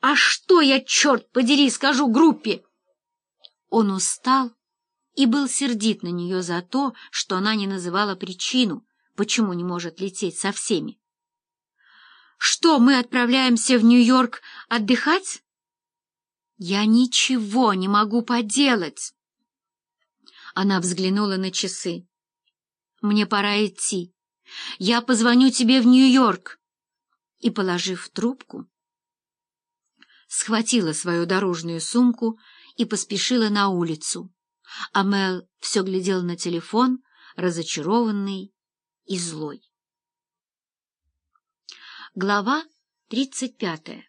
А что я, черт подери, скажу группе? Он устал и был сердит на нее за то, что она не называла причину, почему не может лететь со всеми. «Что, мы отправляемся в Нью-Йорк отдыхать?» «Я ничего не могу поделать!» Она взглянула на часы. «Мне пора идти. Я позвоню тебе в Нью-Йорк». И, положив трубку, схватила свою дорожную сумку и поспешила на улицу. А Мел все глядел на телефон, разочарованный и злой. Глава тридцать пятая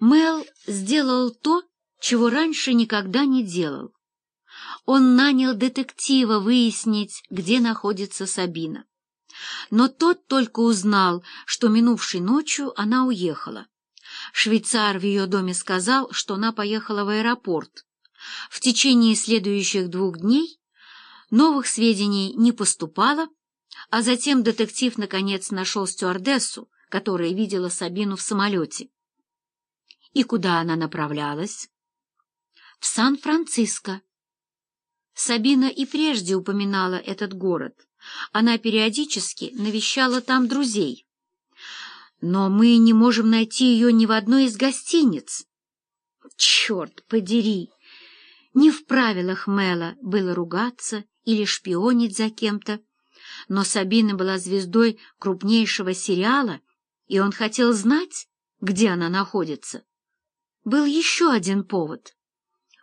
Мел сделал то, чего раньше никогда не делал. Он нанял детектива выяснить, где находится Сабина. Но тот только узнал, что минувшей ночью она уехала. Швейцар в ее доме сказал, что она поехала в аэропорт. В течение следующих двух дней новых сведений не поступало, а затем детектив наконец нашел стюардессу, которая видела Сабину в самолете. И куда она направлялась? В Сан-Франциско. Сабина и прежде упоминала этот город. Она периодически навещала там друзей. Но мы не можем найти ее ни в одной из гостиниц. Черт подери! Не в правилах Мэла было ругаться или шпионить за кем-то, но Сабина была звездой крупнейшего сериала, и он хотел знать, где она находится. Был еще один повод.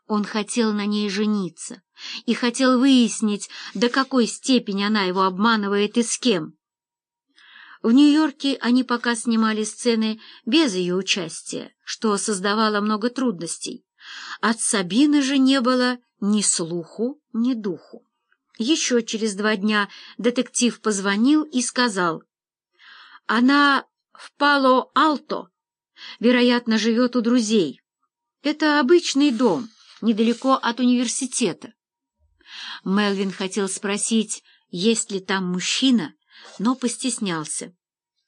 Он хотел на ней жениться и хотел выяснить, до какой степени она его обманывает и с кем. В Нью-Йорке они пока снимали сцены без ее участия, что создавало много трудностей. От Сабины же не было ни слуху, ни духу. Еще через два дня детектив позвонил и сказал, «Она в Пало-Алто, вероятно, живет у друзей. Это обычный дом, недалеко от университета». Мелвин хотел спросить, есть ли там мужчина, но постеснялся.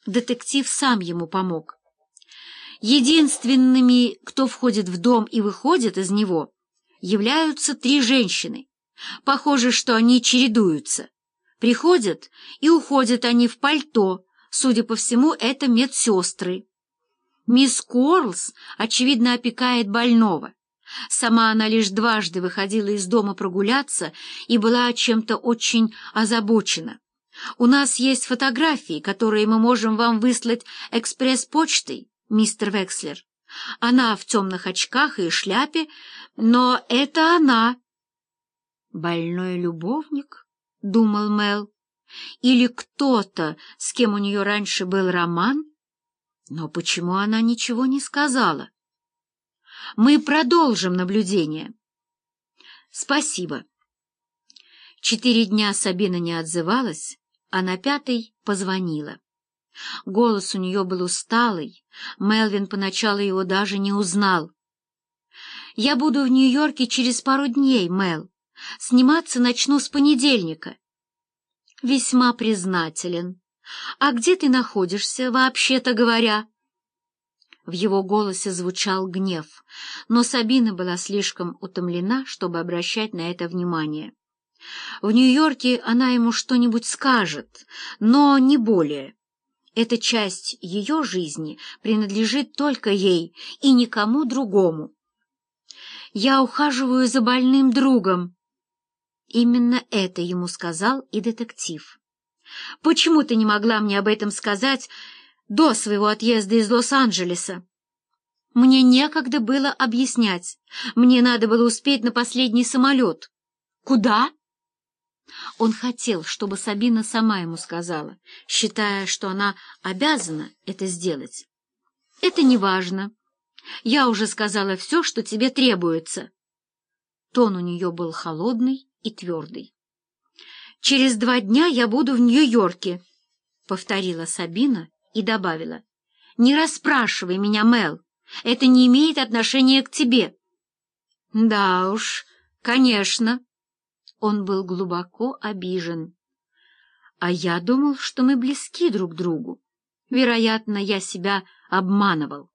Детектив сам ему помог. Единственными, кто входит в дом и выходит из него, являются три женщины. Похоже, что они чередуются. Приходят и уходят они в пальто, судя по всему, это медсестры. Мисс Корлс, очевидно, опекает больного. Сама она лишь дважды выходила из дома прогуляться и была чем-то очень озабочена. У нас есть фотографии, которые мы можем вам выслать экспресс-почтой, мистер Векслер. Она в темных очках и шляпе, но это она. Больной любовник, — думал Мел, — или кто-то, с кем у нее раньше был роман? Но почему она ничего не сказала? Мы продолжим наблюдение. Спасибо. Четыре дня Сабина не отзывалась, а на пятый позвонила. Голос у нее был усталый, Мелвин поначалу его даже не узнал. «Я буду в Нью-Йорке через пару дней, Мел. Сниматься начну с понедельника». «Весьма признателен. А где ты находишься, вообще-то говоря?» В его голосе звучал гнев, но Сабина была слишком утомлена, чтобы обращать на это внимание. В Нью-Йорке она ему что-нибудь скажет, но не более. Эта часть ее жизни принадлежит только ей и никому другому. «Я ухаживаю за больным другом». Именно это ему сказал и детектив. «Почему ты не могла мне об этом сказать до своего отъезда из Лос-Анджелеса?» «Мне некогда было объяснять. Мне надо было успеть на последний самолет». «Куда?» Он хотел, чтобы Сабина сама ему сказала, считая, что она обязана это сделать. «Это не важно. Я уже сказала все, что тебе требуется». Тон у нее был холодный и твердый. «Через два дня я буду в Нью-Йорке», — повторила Сабина и добавила. «Не расспрашивай меня, Мел. Это не имеет отношения к тебе». «Да уж, конечно». Он был глубоко обижен. А я думал, что мы близки друг другу. Вероятно, я себя обманывал.